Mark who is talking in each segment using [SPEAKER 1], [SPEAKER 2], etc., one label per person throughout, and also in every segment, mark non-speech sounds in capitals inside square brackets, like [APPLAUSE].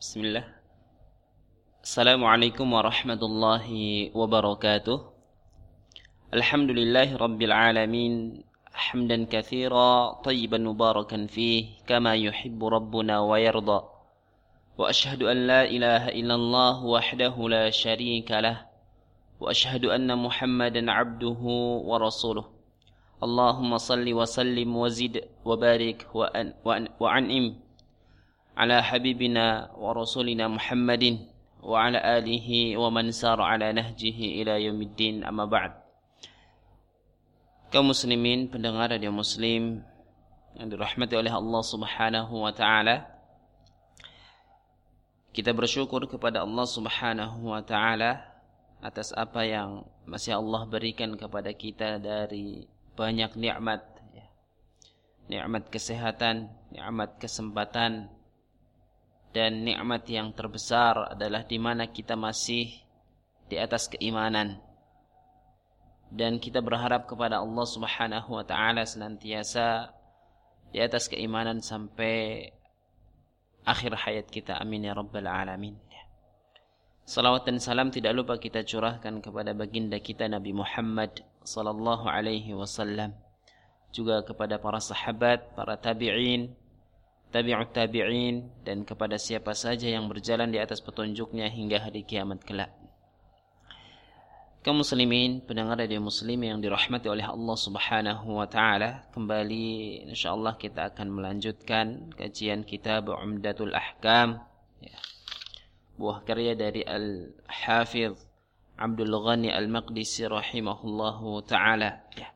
[SPEAKER 1] بسم الله. السلام عليكم ورحمة الله وبركاته. الحمد لله رب العالمين حمدا كثيرا طيبا مباركا فيه كما يحب ربنا ويرضى. وأشهد أن لا إله إلا الله وحده لا شريك له. وأشهد أن محمدا عبده ورسوله. اللهم صل وسلم وزد وبارك وأن وأن وأنعم على حبيبنا ورسولنا محمد وعلى آله ومن سار على نهجه إلى يوم الدين أما بعد kaum muslimin pendengar radio muslim yang dirahmati oleh Allah Subhanahu wa taala kita bersyukur kepada Allah Subhanahu wa taala atas apa yang masih Allah berikan kepada kita dari banyak nikmat ya. nikmat kesehatan nikmat kesempatan dan nikmat yang terbesar adalah di mana kita masih di atas keimanan. Dan kita berharap kepada Allah Subhanahu wa taala senantiasa di atas keimanan sampai akhir hayat kita. Amin ya rabbal alamin. Salawat dan salam tidak lupa kita curahkan kepada baginda kita Nabi Muhammad sallallahu alaihi wasallam. Juga kepada para sahabat, para tabi'in, tabi'ut tabi'in dan kepada siapa saja yang berjalan di atas petunjuknya hingga hari kiamat kelak. Kaum muslimin, pendengar radio muslim yang dirahmati oleh Allah Subhanahu wa taala, kembali insyaallah kita akan melanjutkan kajian kitab Umdatul Ahkam. Ya. Buah karya dari Al-Hafidh Abdul Ghani Al-Maqdisi rahimahullahu taala. Ya.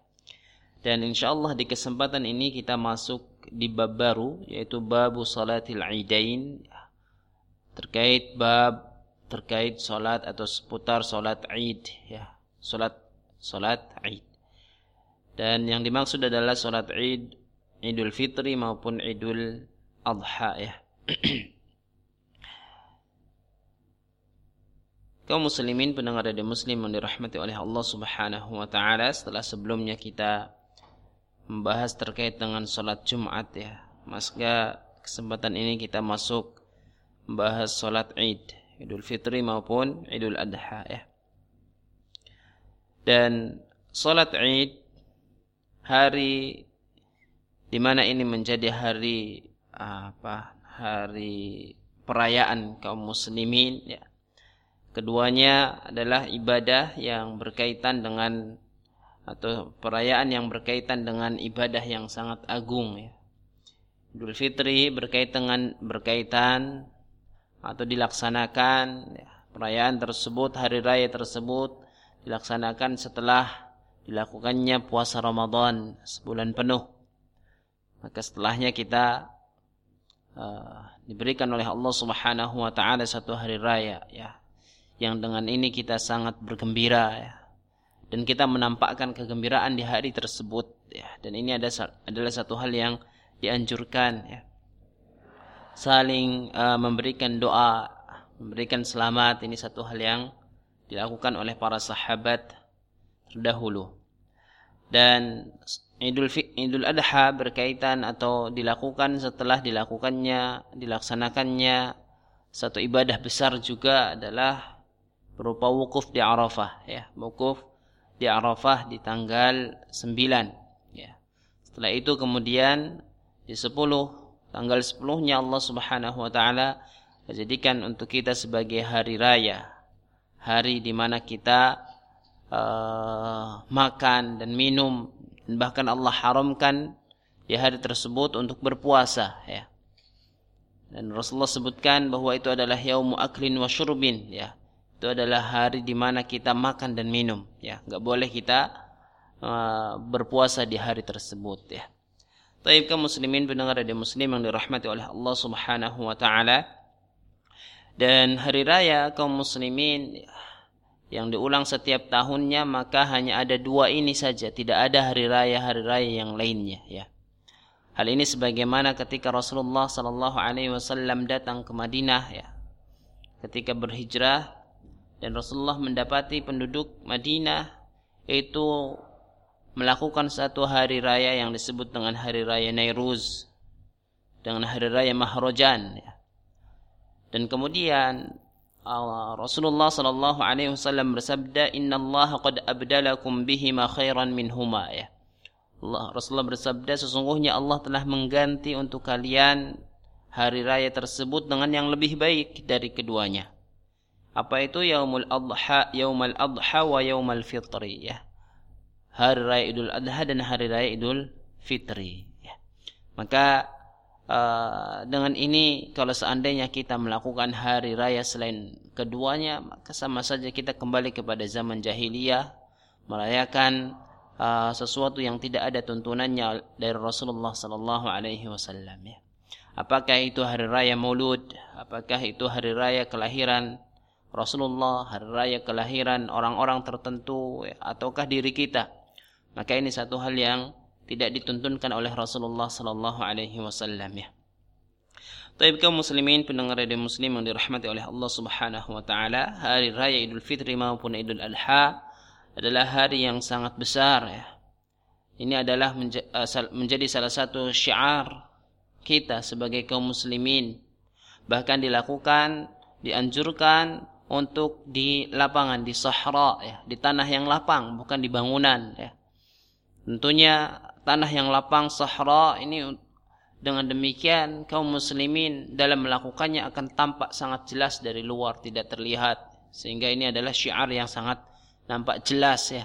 [SPEAKER 1] Dan insyaallah di kesempatan ini kita masuk di bab baru yaitu bab salatil idain terkait bab terkait salat atau seputar salat Id ya salat salat Id dan yang dimaksud adalah salat Id Idul Fitri maupun Idul Adha ya. [CLEARS THROAT] Kaum muslimin pendengar radio muslim yang dirahmati oleh Allah Subhanahu wa taala setelah sebelumnya kita membahas terkait dengan sholat Jumat ya. Maka kesempatan ini kita masuk membahas sholat Id, Idul Fitri maupun Idul Adha ya. Dan sholat Id hari di mana ini menjadi hari apa? Hari perayaan kaum muslimin ya. Keduanya adalah ibadah yang berkaitan dengan atau perayaan yang berkaitan dengan ibadah yang sangat agung ya. Idul Fitri berkaitan dengan berkaitan atau dilaksanakan ya, perayaan tersebut hari raya tersebut dilaksanakan setelah dilakukannya puasa Ramadan sebulan penuh. Maka setelahnya kita uh, diberikan oleh Allah Subhanahu wa taala satu hari raya ya. Yang dengan ini kita sangat bergembira ya dan kita menampakkan kegembiraan di hari tersebut ya. Dan ini ada adalah satu hal yang dianjurkan ya. Saling uh, memberikan doa memberikan selamat ini satu hal yang dilakukan oleh para sahabat terdahulu. Dan Idul Idul Adha berkaitan atau dilakukan setelah dilakukannya dilaksanakannya satu ibadah besar juga adalah berupa wukuf di Arafah ya. Wukuf di Arafah di tanggal 9 ya. Setelah itu kemudian di 10 tanggal 10-nya Allah Subhanahu wa taala menjadikan untuk kita sebagai hari raya. Hari di mana kita uh, makan dan minum dan bahkan Allah haramkan di hari tersebut untuk berpuasa ya. Dan Rasulullah sebutkan bahwa itu adalah yaumu aklin wa syurbin ya itu adalah hari di mana kita makan dan minum ya. Nggak boleh kita uh, berpuasa di hari tersebut ya. Taib kaum muslimin pendengar radio muslim yang dirahmati oleh Allah Subhanahu wa taala. Dan hari raya kaum muslimin yang diulang setiap tahunnya maka hanya ada dua ini saja. Tidak ada hari raya hari raya yang lainnya ya. Hal ini sebagaimana ketika Rasulullah sallallahu alaihi wasallam datang ke Madinah ya. Ketika berhijrah dan Rasulullah mendapati penduduk Madinah itu melakukan satu hari raya yang disebut dengan hari raya Nairuz dengan hari raya Mahrojan ya. Dan kemudian Rasulullah sallallahu alaihi wasallam bersabda, "Inna Allah qad abdalakum bihima khairan minhuma." Ya. Allah Rasulullah bersabda, sesungguhnya Allah telah mengganti untuk kalian hari raya tersebut dengan yang lebih baik dari keduanya. Apa itu yaumul adha, yaumul adha wa yaumul fitri ya. Hari raya Idul Adha dan hari raya Idul Fitri ya. Maka Uh, dengan ini kalau seandainya kita melakukan hari raya selain keduanya maka sama saja kita kembali kepada zaman jahiliyah merayakan uh, sesuatu yang tidak ada tuntunannya dari Rasulullah sallallahu alaihi wasallam ya. Apakah itu hari raya Maulud? Apakah itu hari raya kelahiran Rasulullah, hari raya kelahiran orang-orang tertentu ataukah diri kita? Maka ini satu hal yang tidak dituntunkan oleh Rasulullah sallallahu alaihi wasallam ya. Taib kaum muslimin pendengar radio muslim yang dirahmati oleh Allah Subhanahu wa taala, hari raya Idul Fitri maupun Idul Adha adalah hari yang sangat besar ya. Ini adalah eh, menjadi salah satu syiar kita sebagai kaum muslimin. Bahkan dilakukan, dianjurkan untuk di lapangan, di sahra ya, di tanah yang lapang, bukan di bangunan ya. Tentunya tanah yang lapang sahra ini dengan demikian kaum muslimin dalam melakukannya akan tampak sangat jelas dari luar tidak terlihat. Sehingga ini adalah syiar yang sangat nampak jelas ya.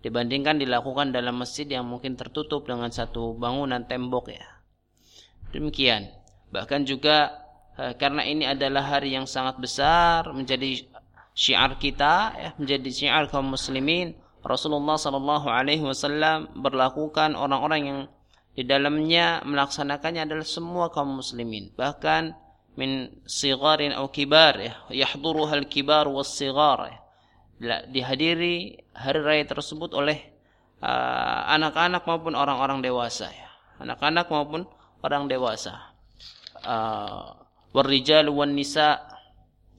[SPEAKER 1] Dibandingkan dilakukan dalam masjid yang mungkin tertutup dengan satu bangunan tembok ya. Demikian. Bahkan juga karena ini adalah hari yang sangat besar menjadi syiar kita ya menjadi syiar kaum muslimin. Rasulullah Shallallahu Alaihi Wasallam berlakukan orang-orang yang di dalamnya melaksanakannya adalah semua kaum muslimin. Bahkan min sigarin atau kibar ya yahduruha al-kibar was sigar ya. dihadiri hari raya tersebut oleh uh, anak-anak uh, maupun orang-orang dewasa ya. Anak-anak maupun orang dewasa. Uh, warrijal wan nisa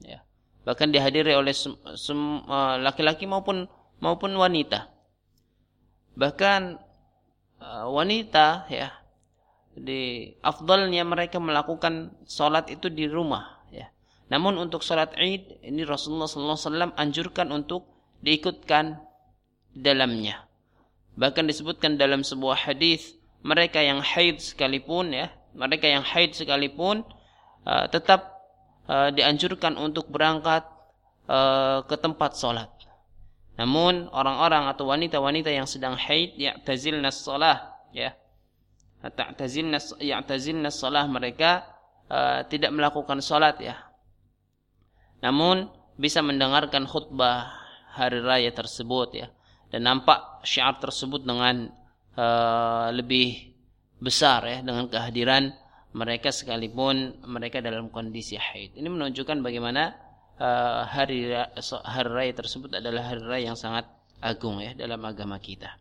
[SPEAKER 1] ya bahkan dihadiri oleh uh, laki-laki maupun maupun wanita. Bahkan uh, wanita ya di afdalnya mereka melakukan sholat itu di rumah ya. Namun untuk sholat Id ini Rasulullah SAW anjurkan untuk diikutkan dalamnya. Bahkan disebutkan dalam sebuah hadis mereka yang haid sekalipun ya, mereka yang haid sekalipun uh, tetap uh, dianjurkan untuk berangkat uh, ke tempat sholat. Namun orang-orang atau wanita-wanita yang sedang haid ya'tazilna shalah ya. Ta'tazilna ya'tazilna shalah mereka uh, tidak melakukan salat ya. Namun bisa mendengarkan khutbah hari raya tersebut ya dan nampak syiar tersebut dengan uh, lebih besar ya dengan kehadiran mereka sekalipun mereka dalam kondisi haid. Ini menunjukkan bagaimana Eh, hari hari raya tersebut adalah hari raya yang sangat agung ya dalam agama kita.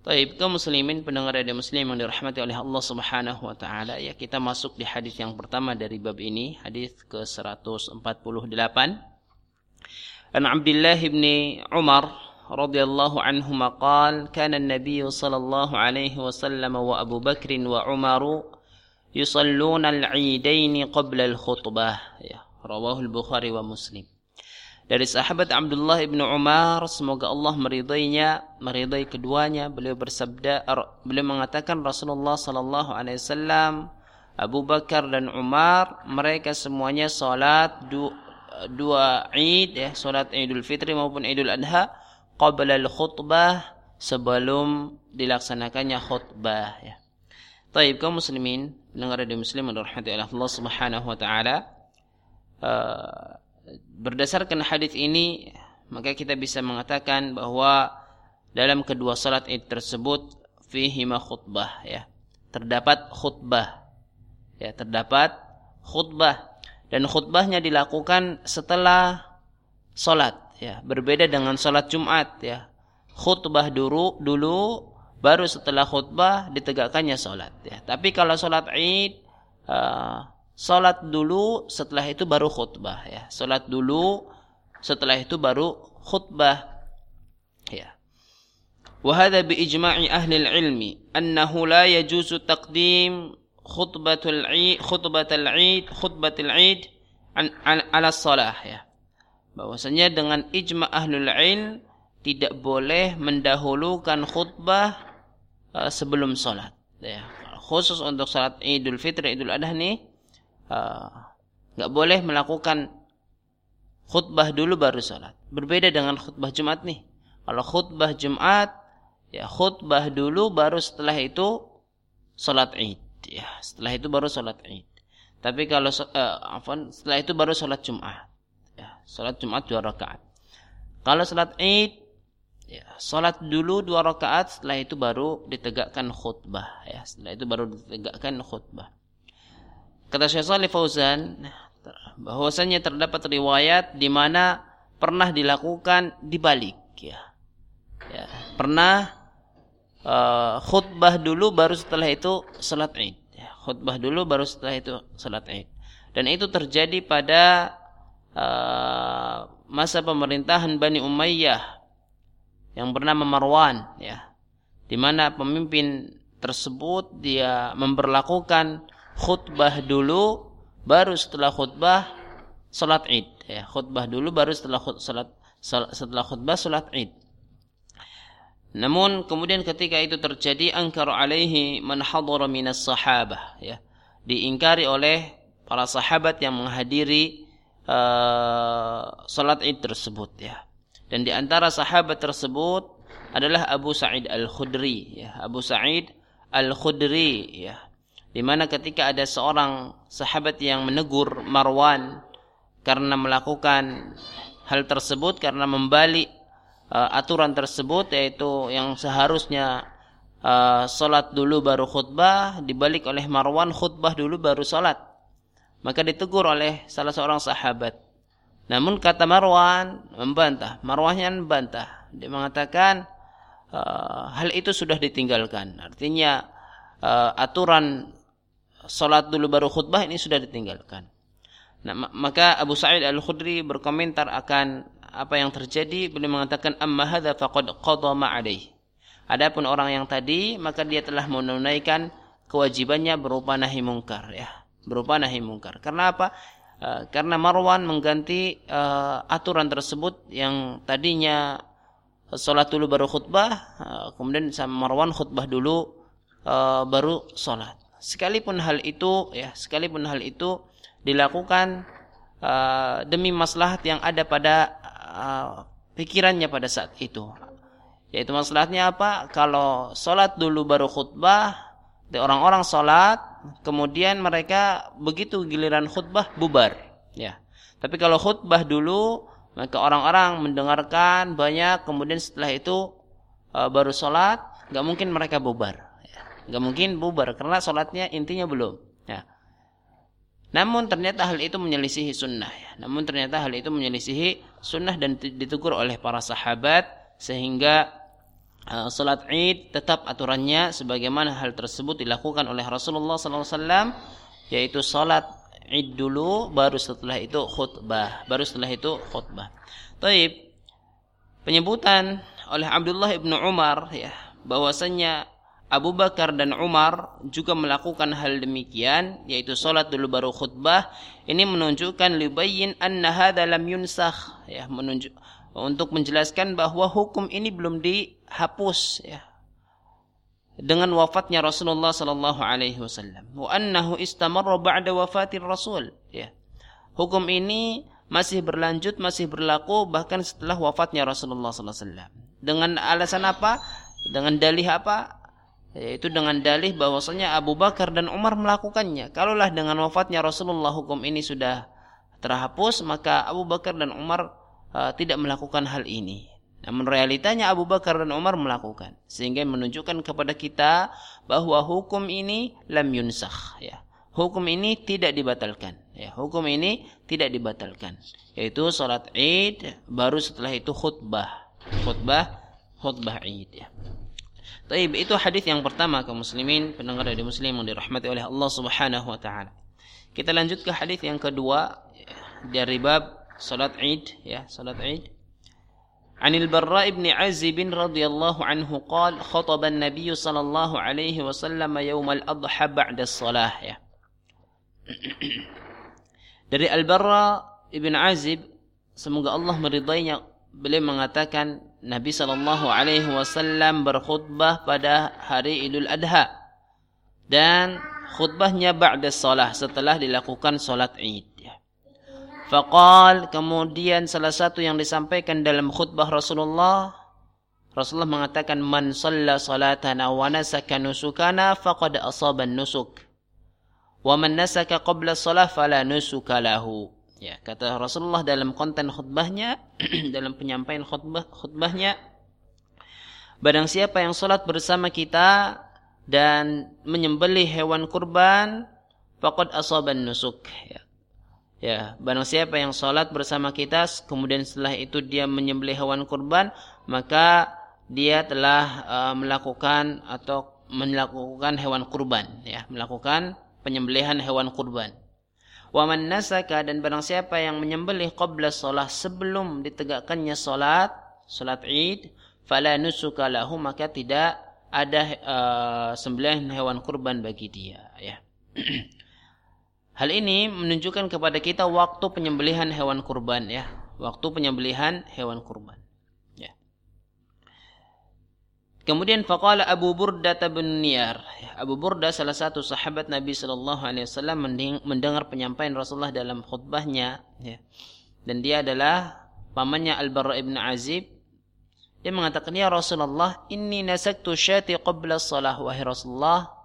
[SPEAKER 1] Taib kaum muslimin pendengar radio muslim yang dirahmati oleh Allah Subhanahu wa taala ya kita masuk di hadis yang pertama dari bab ini hadis ke-148 An Abdullah bin Umar radhiyallahu anhu qala kana an-nabiy sallallahu alaihi wasallam wa Abu Bakr wa Umar al-eidain qabla al-khutbah ya Rawahul Bukhari wa Muslim. Dari sahabat Abdullah ibnu Umar, semoga Allah meridainya, meridai keduanya. Beliau bersabda, beliau mengatakan Rasulullah sallallahu alaihi wasallam, Abu Bakar dan Umar, mereka semuanya salat du, dua Id ya, salat Idul Fitri maupun Idul Adha qabla al-khutbah sebelum dilaksanakannya khutbah ya. Taib kaum muslimin, dengar dari muslim dan rahmati Allah Subhanahu wa taala. Eh, berdasarkan hadis ini maka kita bisa mengatakan bahwa dalam kedua salat Id tersebut fihi khutbah ya. Terdapat khutbah. Ya, terdapat khutbah dan khutbahnya dilakukan setelah salat ya. Berbeda dengan salat Jumat ya. Khutbah dulu dulu baru setelah khutbah ditegakkannya salat ya. Tapi kalau salat Id uh, Salat dulu, setelah itu baru khutbah ya. Salat dulu, setelah itu baru khutbah. Ya. وهذا بإجماع أهل العلم أنه لا يجوز تقديم خطبة العيد خطبة العيد خطبة العيد ala salah ya. Bahwasanya dengan ijma ahlul ilm tidak boleh mendahulukan khutbah uh, sebelum salat ya. Khusus untuk salat Idul Fitri, Idul Adha nih nggak uh, boleh melakukan khutbah dulu baru salat. Berbeda dengan khutbah Jumat nih. Kalau khutbah Jumat ya khutbah dulu baru setelah itu salat Id ya. Setelah itu baru salat Id. Tapi kalau uh, afan, setelah itu baru salat Jumat. Ya, salat Jumat dua rakaat. Kalau salat Id ya, salat dulu dua rakaat, setelah itu baru ditegakkan khutbah ya. Setelah itu baru ditegakkan khutbah. Kata Syekh Shalih Fauzan bahwasanya terdapat riwayat di mana pernah dilakukan dibalik ya. Ya, pernah uh, khutbah dulu baru setelah itu salat Id khutbah dulu baru setelah itu salat Id. Dan itu terjadi pada uh, masa pemerintahan Bani Umayyah yang bernama Marwan ya. Di mana pemimpin tersebut dia memperlakukan khutbah dulu baru setelah khutbah salat Id ya. Khutbah dulu baru setelah khut, salat setelah khutbah salat Id. Namun kemudian ketika itu terjadi angkar alaihi man hadara minas sahabah ya. Diingkari oleh para sahabat yang menghadiri uh, salat Id tersebut ya. Dan di antara sahabat tersebut adalah Abu Sa'id Al-Khudri ya. Abu Sa'id Al-Khudri ya. Di mana ketika ada seorang sahabat yang menegur Marwan karena melakukan hal tersebut karena membalik uh, aturan tersebut yaitu yang seharusnya uh, salat dulu baru khutbah dibalik oleh Marwan khutbah dulu baru salat maka ditegur oleh salah seorang sahabat namun kata Marwan membantah. Marwannya membantah. Dia mengatakan uh, hal itu sudah ditinggalkan. Artinya uh, aturan salat dulu baru khutbah ini sudah ditinggalkan. Nah, maka Abu Sa'id Al-Khudri berkomentar akan apa yang terjadi. Beliau mengatakan amma hadza faqad qada ma Adapun orang yang tadi maka dia telah menunaikan kewajibannya berupa nahi mungkar ya, berupa nahi mungkar. Karena apa? Uh, karena Marwan mengganti uh, aturan tersebut yang tadinya sholat dulu baru khutbah, uh, kemudian sama Marwan khutbah dulu uh, baru sholat. Sekalipun hal itu ya, sekalipun hal itu dilakukan uh, demi maslahat yang ada pada uh, pikirannya pada saat itu. Yaitu masalahnya apa? Kalau sholat dulu baru khutbah, orang-orang sholat, kemudian mereka begitu giliran khutbah bubar. Ya. Tapi kalau khutbah dulu, maka orang-orang mendengarkan banyak, kemudian setelah itu uh, baru sholat, nggak mungkin mereka bubar. Ya. Nggak mungkin bubar karena sholatnya intinya belum. Ya. Namun ternyata hal itu menyelisihi sunnah. Ya. Namun ternyata hal itu menyelisihi sunnah dan ditegur oleh para sahabat sehingga uh, salat Id tetap aturannya sebagaimana hal tersebut dilakukan oleh Rasulullah SAW yaitu salat Id dulu baru setelah itu khutbah, baru setelah itu khutbah. Taib penyebutan oleh Abdullah ibnu Umar ya bahwasanya Abu Bakar dan Umar juga melakukan hal demikian yaitu salat dulu baru khutbah ini menunjukkan libayin anna hadza lam yunsakh ya menunjuk untuk menjelaskan bahwa hukum ini belum dihapus ya. Dengan wafatnya Rasulullah sallallahu alaihi wasallam. Wa annahu istamarra ba'da wafatir rasul ya. Hukum ini masih berlanjut masih berlaku bahkan setelah wafatnya Rasulullah sallallahu alaihi wasallam. Dengan alasan apa? Dengan dalih apa? Yaitu dengan dalih bahwasanya Abu Bakar dan Umar melakukannya. Kalaulah dengan wafatnya Rasulullah hukum ini sudah terhapus, maka Abu Bakar dan Umar uh, tidak melakukan hal ini. Namun realitanya Abu Bakar dan Umar melakukan sehingga menunjukkan kepada kita bahwa hukum ini lam yunsakh ya. Hukum ini tidak dibatalkan ya. Hukum ini tidak dibatalkan yaitu salat Id baru setelah itu khutbah. Khutbah khutbah Id ya. Taib itu hadis yang pertama kaum muslimin pendengar dari muslim yang dirahmati oleh Allah Subhanahu wa taala. Kita lanjut ke hadis yang kedua dari bab salat Id ya, salat Id. عن البراء بن عازب رضي الله عنه قال خطب النبي صلى الله عليه وسلم يوم الأضحى بعد الصلاة ya. Dari Al-Barra Ibn Azib semoga Allah meridainya beliau mengatakan Nabi sallallahu alaihi wasallam berkhutbah pada hari Idul Adha dan khutbahnya ba'da salah setelah dilakukan salat Id ya. Faqal kemudian salah satu yang disampaikan dalam khutbah Rasulullah Rasulullah mengatakan man shalla salatana wa nasaka nusukana faqad asaba nusuk wa man nasaka qabla shalah fala nusuka lahu Ya, kata Rasulullah dalam konten khutbahnya, [CLEARS THROAT] dalam penyampaian khutbah khutbahnya, barang siapa yang sholat bersama kita dan menyembelih hewan kurban, faqad asaban nusuk. Ya. Ya, barang siapa yang sholat bersama kita, kemudian setelah itu dia menyembelih hewan kurban, maka dia telah uh, melakukan atau melakukan hewan kurban, ya, melakukan penyembelihan hewan kurban. Waman nasaka dan barang siapa yang menyembelih qabla salat sebelum ditegakkannya salat, salat Id, fala nusuka lahu maka tidak ada uh, sembelihan hewan kurban bagi dia, ya. [CLEARS THROAT] Hal ini menunjukkan kepada kita waktu penyembelihan hewan kurban ya, waktu penyembelihan hewan kurban. Kemudian faqala Abu Burda bin Niyar. Abu Burda salah satu sahabat Nabi sallallahu alaihi wasallam mendengar penyampaian Rasulullah dalam khutbahnya ya. Dan dia adalah pamannya Al-Barra ibn Azib. Dia mengatakan, "Ya Rasulullah, inni nasaktu syati qabla shalah wahai Rasulullah.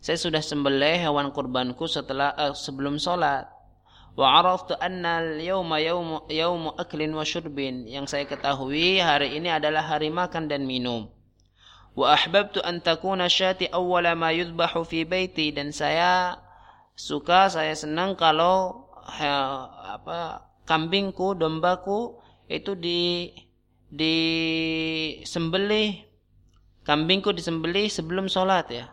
[SPEAKER 1] Saya sudah sembelih hewan kurbanku setelah uh, sebelum salat. Wa araftu anna al-yawma yawmu yawmu aklin wa syurbin. Yang saya ketahui hari ini adalah hari makan dan minum." wa ahbabtu an takuna syati awwala ma yudbahu fi baiti dan saya suka saya senang kalau ha, apa kambingku dombaku itu di di sembelih kambingku disembelih sebelum sholat ya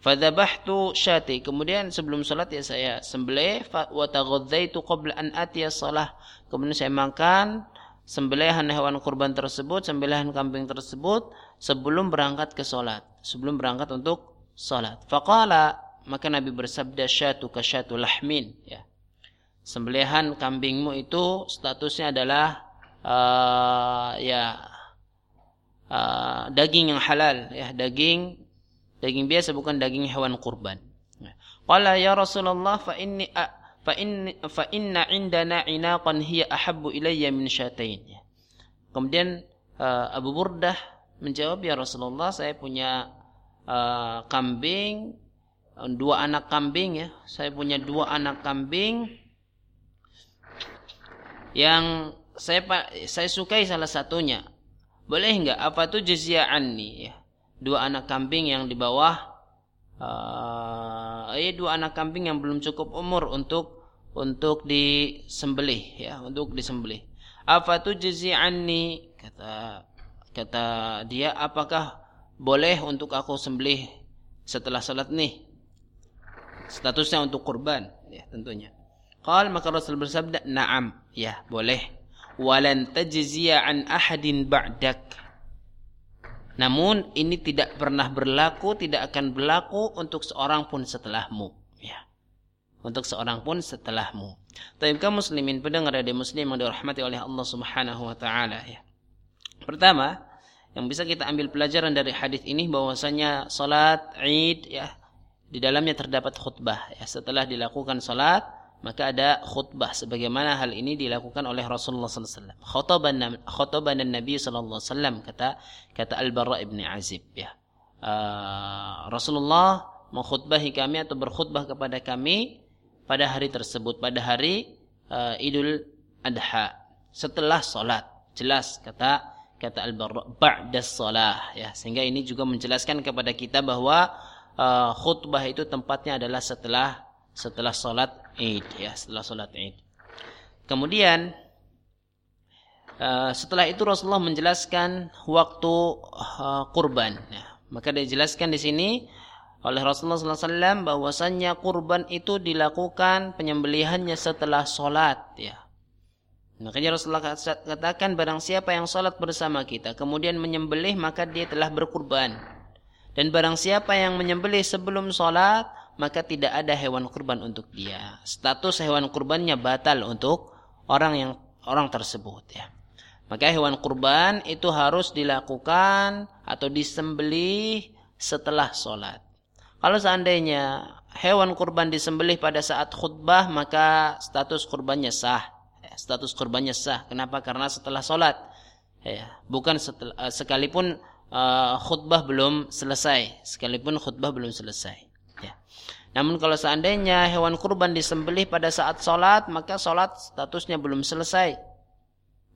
[SPEAKER 1] Fadabahtu syati. Kemudian sebelum sholat ya saya sembelih. Wa taghadzaitu qabla an atiya salah. Kemudian saya makan sembelihan hewan kurban tersebut, sembelihan kambing tersebut sebelum berangkat ke solat, sebelum berangkat untuk solat. Faqala maka Nabi bersabda syatu ka syatu lahmin ya. Sembelihan kambingmu itu statusnya adalah uh, ya uh, daging yang halal ya, daging daging biasa bukan daging hewan kurban. Qala ya Rasulullah fa inni fa in fa inna indana inaqan hiya ahabbu ilayya min syatain. Kemudian uh, Abu Burdah menjawab ya Rasulullah saya punya uh, kambing dua anak kambing ya saya punya dua anak kambing yang saya saya sukai salah satunya boleh enggak apa tuh jaziaan nih ya dua anak kambing yang di bawah uh, eh dua anak kambing yang belum cukup umur untuk untuk disembelih ya untuk disembelih. Apa tuh anni kata kata dia apakah boleh untuk aku sembelih setelah salat nih? Statusnya untuk kurban ya tentunya. Qal maka Rasul bersabda na'am. Ya boleh. Walan tajziya an ahadin ba'dak namun ini tidak pernah berlaku, tidak akan berlaku untuk seorang pun setelahmu. Ya. Untuk seorang pun setelahmu. Tapi kaum muslimin pendengar dari muslim yang dirahmati oleh Allah Subhanahu wa taala ya. Pertama, yang bisa kita ambil pelajaran dari hadis ini bahwasanya salat Id ya di dalamnya terdapat khutbah ya setelah dilakukan salat maka ada khutbah sebagaimana hal ini dilakukan oleh Rasulullah SAW. Khotoban khotoban Nabi SAW kata kata Al Barra ibn Azib ya. Uh, Rasulullah mengkhutbahi kami atau berkhutbah kepada kami pada hari tersebut pada hari uh, Idul Adha setelah salat. Jelas kata kata Al Barra ba'da salah ya sehingga ini juga menjelaskan kepada kita bahwa uh, khutbah itu tempatnya adalah setelah setelah salat Id ya setelah salat Id. Kemudian uh, setelah itu Rasulullah menjelaskan waktu uh, kurban. Ya. Maka dijelaskan di sini oleh Rasulullah SAW bahwasannya kurban itu dilakukan penyembelihannya setelah sholat ya. Makanya Rasulullah katakan barang siapa yang sholat bersama kita kemudian menyembelih maka dia telah berkurban. Dan barang siapa yang menyembelih sebelum sholat maka tidak ada hewan kurban untuk dia. Status hewan kurbannya batal untuk orang yang orang tersebut ya. Maka hewan kurban itu harus dilakukan atau disembelih setelah sholat. Kalau seandainya hewan kurban disembelih pada saat khutbah maka status kurbannya sah. Ya, status kurbannya sah. Kenapa? Karena setelah sholat. Ya, bukan setelah, eh, sekalipun uh, khutbah belum selesai. Sekalipun khutbah belum selesai. Ya. Namun kalau seandainya hewan kurban disembelih pada saat sholat maka sholat statusnya belum selesai.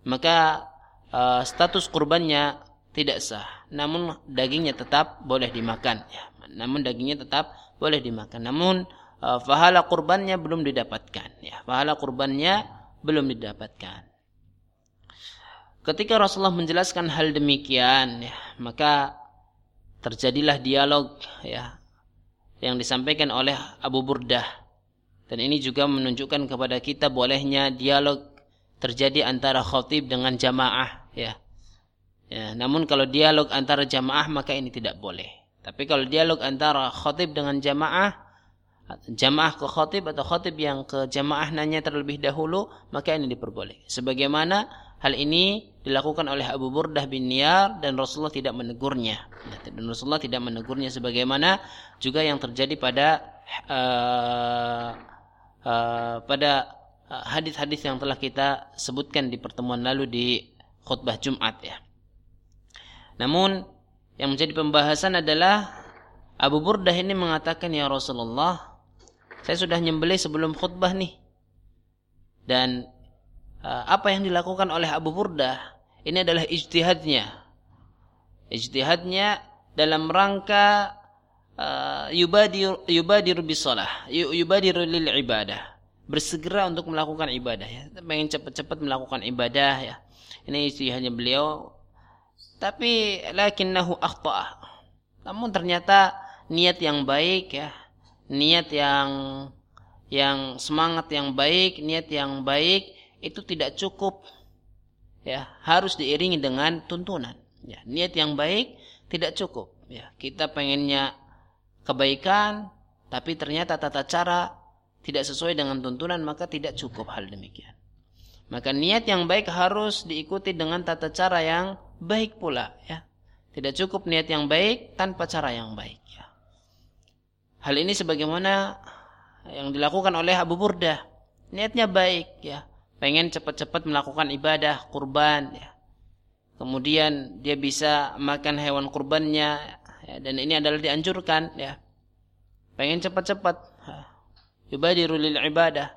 [SPEAKER 1] Maka uh, status kurbannya tidak sah. Namun dagingnya tetap boleh dimakan. Ya namun dagingnya tetap boleh dimakan. Namun uh, kurbannya belum didapatkan. Ya, kurbannya belum didapatkan. Ketika Rasulullah menjelaskan hal demikian, ya, maka terjadilah dialog ya yang disampaikan oleh Abu Burdah. Dan ini juga menunjukkan kepada kita bolehnya dialog terjadi antara khatib dengan jamaah ya. Ya, namun kalau dialog antara jamaah maka ini tidak boleh. Tapi kalau dialog antara khotib dengan jamaah, jamaah ke khotib atau khotib yang ke jamaah nanya terlebih dahulu, maka ini diperboleh. Sebagaimana hal ini dilakukan oleh Abu Burdah bin Niyar dan Rasulullah tidak menegurnya. Dan Rasulullah tidak menegurnya sebagaimana juga yang terjadi pada uh, uh, pada hadis-hadis yang telah kita sebutkan di pertemuan lalu di khutbah Jumat ya. Namun yang menjadi pembahasan adalah Abu Burdah ini mengatakan ya Rasulullah saya sudah nyembelih sebelum khutbah nih. Dan uh, apa yang dilakukan oleh Abu Burdah ini adalah ijtihadnya. Ijtihadnya dalam rangka uh, yubadir yubadir bisalah yubadir lil ibadah. Bersegera untuk melakukan ibadah ya. Pengen cepat-cepat melakukan ibadah ya. Ini ijtihadnya beliau. Tapi lakinnahu akhta'a. Namun ternyata niat yang baik ya, niat yang yang semangat yang baik, niat yang baik itu tidak cukup ya, harus diiringi dengan tuntunan. Ya, niat yang baik tidak cukup ya. Kita pengennya kebaikan tapi ternyata tata cara tidak sesuai dengan tuntunan maka tidak cukup hal demikian. Maka niat yang baik harus diikuti dengan tata cara yang baik pula ya. Tidak cukup niat yang baik tanpa cara yang baik. Hal ini sebagaimana yang dilakukan oleh Abu Burdah. Niatnya baik ya. Pengen cepat-cepat melakukan ibadah kurban ya. Kemudian dia bisa makan hewan kurbannya ya, dan ini adalah dianjurkan ya. Pengen cepat-cepat yubadiru lil ibadah.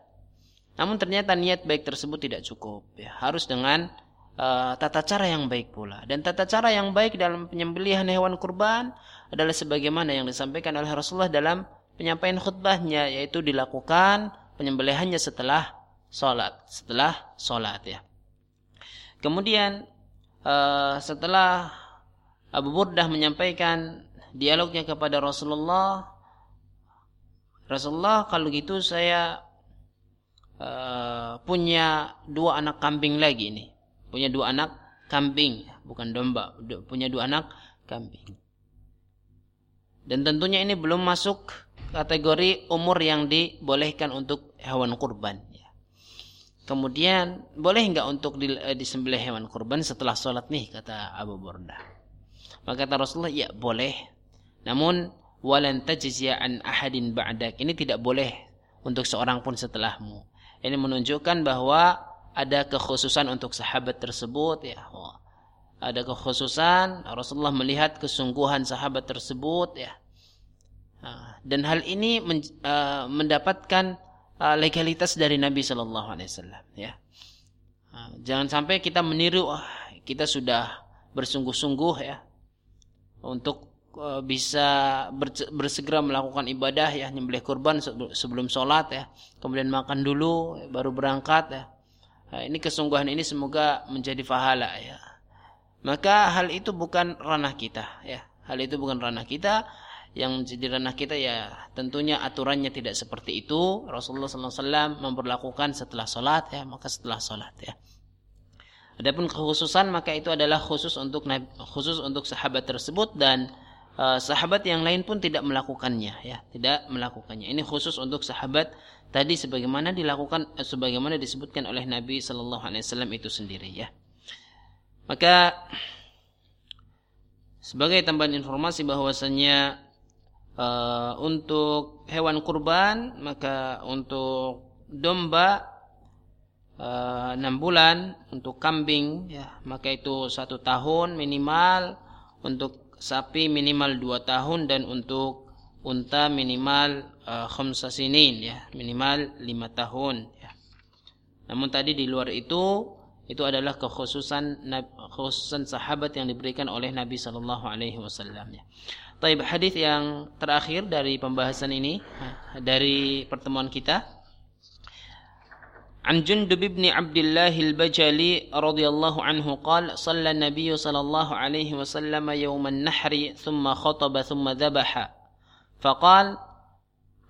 [SPEAKER 1] Namun ternyata niat baik tersebut tidak cukup ya. Harus dengan uh, tata cara yang baik pula. Dan tata cara yang baik dalam penyembelihan hewan kurban adalah sebagaimana yang disampaikan oleh Rasulullah dalam penyampaian khutbahnya yaitu dilakukan penyembelihannya setelah sholat, setelah sholat ya. Kemudian uh, setelah Abu Burdah menyampaikan dialognya kepada Rasulullah, Rasulullah kalau gitu saya uh, punya dua anak kambing lagi nih punya dua anak kambing, bukan domba, punya dua anak kambing. Dan tentunya ini belum masuk kategori umur yang dibolehkan untuk hewan kurban. Ya. Kemudian boleh nggak untuk eh, disembelih hewan kurban setelah sholat nih kata Abu Burda. Maka kata Rasulullah ya boleh. Namun walan tajziya ahadin ba'dak. Ini tidak boleh untuk seorang pun setelahmu. Ini menunjukkan bahwa ada kekhususan untuk sahabat tersebut ya. Ada kekhususan Rasulullah melihat kesungguhan sahabat tersebut ya. Dan hal ini mendapatkan legalitas dari Nabi Shallallahu Alaihi Wasallam ya. Jangan sampai kita meniru kita sudah bersungguh-sungguh ya untuk bisa bersegera melakukan ibadah ya nyembelih kurban sebelum sholat ya. Kemudian makan dulu baru berangkat ya Ini kesungguhan ini semoga menjadi pahala ya. Maka hal itu bukan ranah kita ya. Hal itu bukan ranah kita yang menjadi ranah kita ya tentunya aturannya tidak seperti itu Rasulullah SAW memperlakukan setelah sholat ya maka setelah sholat ya Adapun kekhususan maka itu adalah khusus untuk khusus untuk sahabat tersebut dan uh, sahabat yang lain pun tidak melakukannya ya, tidak melakukannya. Ini khusus untuk sahabat tadi sebagaimana dilakukan uh, sebagaimana disebutkan oleh Nabi sallallahu alaihi wasallam itu sendiri ya. Maka sebagai tambahan informasi bahwasanya uh, untuk hewan kurban maka untuk domba enam bulan untuk kambing ya maka itu satu tahun minimal untuk sapi minimal 2 tahun dan untuk unta minimal uh, khamsa sinin ya, minimal 5 tahun ya. Namun tadi di luar itu itu adalah kekhususan kekhususan sahabat yang diberikan oleh Nabi sallallahu alaihi wasallam ya. Taib hadis yang terakhir dari pembahasan ini dari pertemuan kita عن جندب بن عبد الله البجلي رضي الله عنه قال صلى النبي صلى الله عليه وسلم يوم النحر ثم خطب ثم ذبح فقال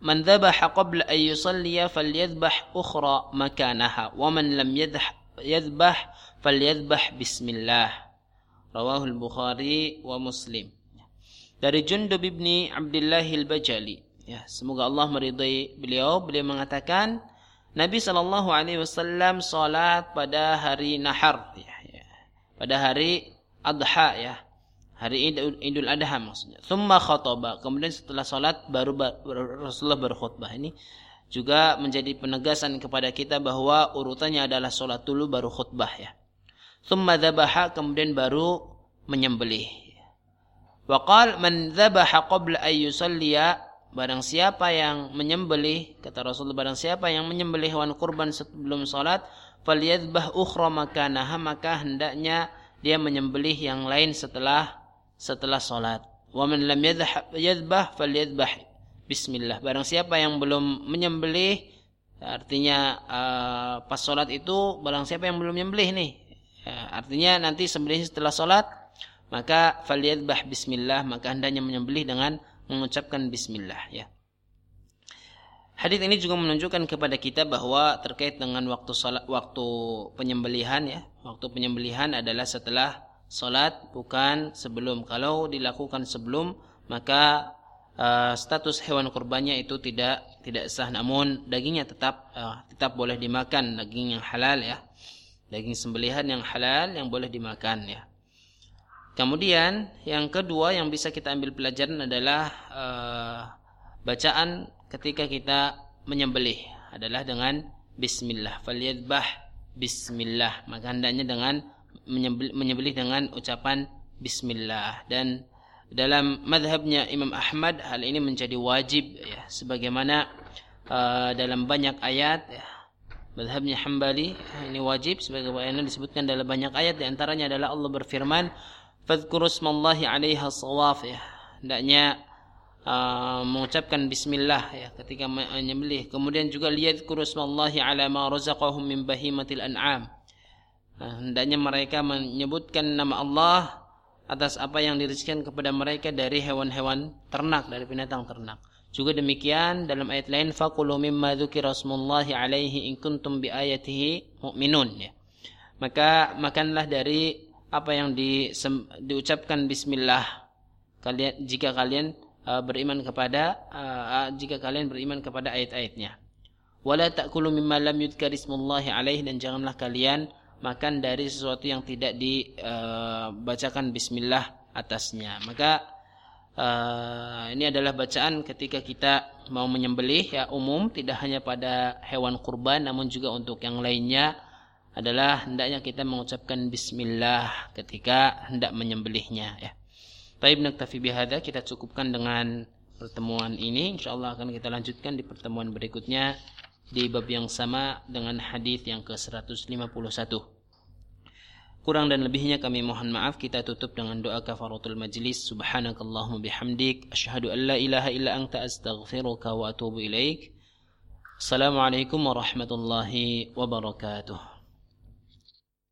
[SPEAKER 1] من ذبح قبل أن يصلي فليذبح أخرى مكانها ومن لم يذبح فليذبح بسم الله رواه البخاري ومسلم dari Jundub bin Abdullah al-Bajali ya semoga Allah meridai beliau beliau mengatakan Nabi Shallallahu Alaihi Wasallam sholat pada hari nahar, ya, ya. pada hari adha ya, hari Idul, Adha maksudnya. Thumma khotoba. Kemudian setelah sholat baru, Rasulullah berkhutbah. Ini juga menjadi penegasan kepada kita bahwa urutannya adalah sholat dulu baru khutbah ya. Thumma dhabaha kemudian baru menyembelih. Waqal man dhabaha qabla ayyusalliya Barang siapa yang menyembelih, kata Rasulullah, barang siapa yang menyembelih hewan kurban sebelum salat, falyadbah ukhra makanaha, maka hendaknya dia menyembelih yang lain setelah setelah salat. Wa man lam yadhbah falyadbah bismillah. Barang siapa yang belum menyembelih, artinya uh, pas salat itu barang siapa yang belum menyembelih nih. Ya, artinya nanti sembelih setelah salat, maka falyadbah bismillah, maka hendaknya menyembelih dengan mengucapkan bismillah ya. Hadis ini juga menunjukkan kepada kita bahwa terkait dengan waktu salat waktu penyembelihan ya, waktu penyembelihan adalah setelah salat bukan sebelum. Kalau dilakukan sebelum maka uh, status hewan kurbannya itu tidak tidak sah namun dagingnya tetap uh, tetap boleh dimakan daging yang halal ya. Daging sembelihan yang halal yang boleh dimakan ya. Kemudian yang kedua yang bisa kita ambil pelajaran adalah uh, bacaan ketika kita menyembelih adalah dengan bismillah. Falyadbah bismillah. Maka hendaknya dengan menyembelih, menyembelih dengan ucapan bismillah dan dalam madhabnya Imam Ahmad hal ini menjadi wajib ya sebagaimana uh, dalam banyak ayat ya madhabnya Hambali ini wajib sebagaimana disebutkan dalam banyak ayat di antaranya adalah Allah berfirman fadhkuru smallahi 'alaiha shawaf ya. Hendaknya uh, mengucapkan bismillah ya ketika menyembelih. Kemudian juga liyadhkuru smallahi 'ala ma razaqahum min bahimatil an'am. Nah, hendaknya mereka menyebutkan nama Allah atas apa yang dirizkikan kepada mereka dari hewan-hewan ternak dari binatang ternak. Juga demikian dalam ayat lain faqulu mimma dzukira smullahi alaihi in kuntum bi ayatihi mu'minun ya. Maka makanlah dari apa yang di, diucapkan bismillah. Kalian jika kalian uh, beriman kepada uh, jika kalian beriman kepada ayat-ayatnya. Wala ta'kulu mimma lam yudhkar ismullahi alaihi dan janganlah kalian makan dari sesuatu yang tidak dibacakan uh, bismillah atasnya. Maka uh, ini adalah bacaan ketika kita mau menyembelih ya umum tidak hanya pada hewan kurban namun juga untuk yang lainnya adalah hendaknya kita mengucapkan bismillah ketika hendak menyembelihnya ya. Baik naktafi bihada kita cukupkan dengan pertemuan ini insyaallah akan kita lanjutkan di pertemuan berikutnya di bab yang sama dengan hadis yang ke-151. Kurang dan lebihnya kami mohon maaf kita tutup dengan doa kafaratul majlis subhanakallahumma bihamdik asyhadu an la ilaha illa anta astaghfiruka wa atubu ilaik. Assalamualaikum warahmatullahi wabarakatuh.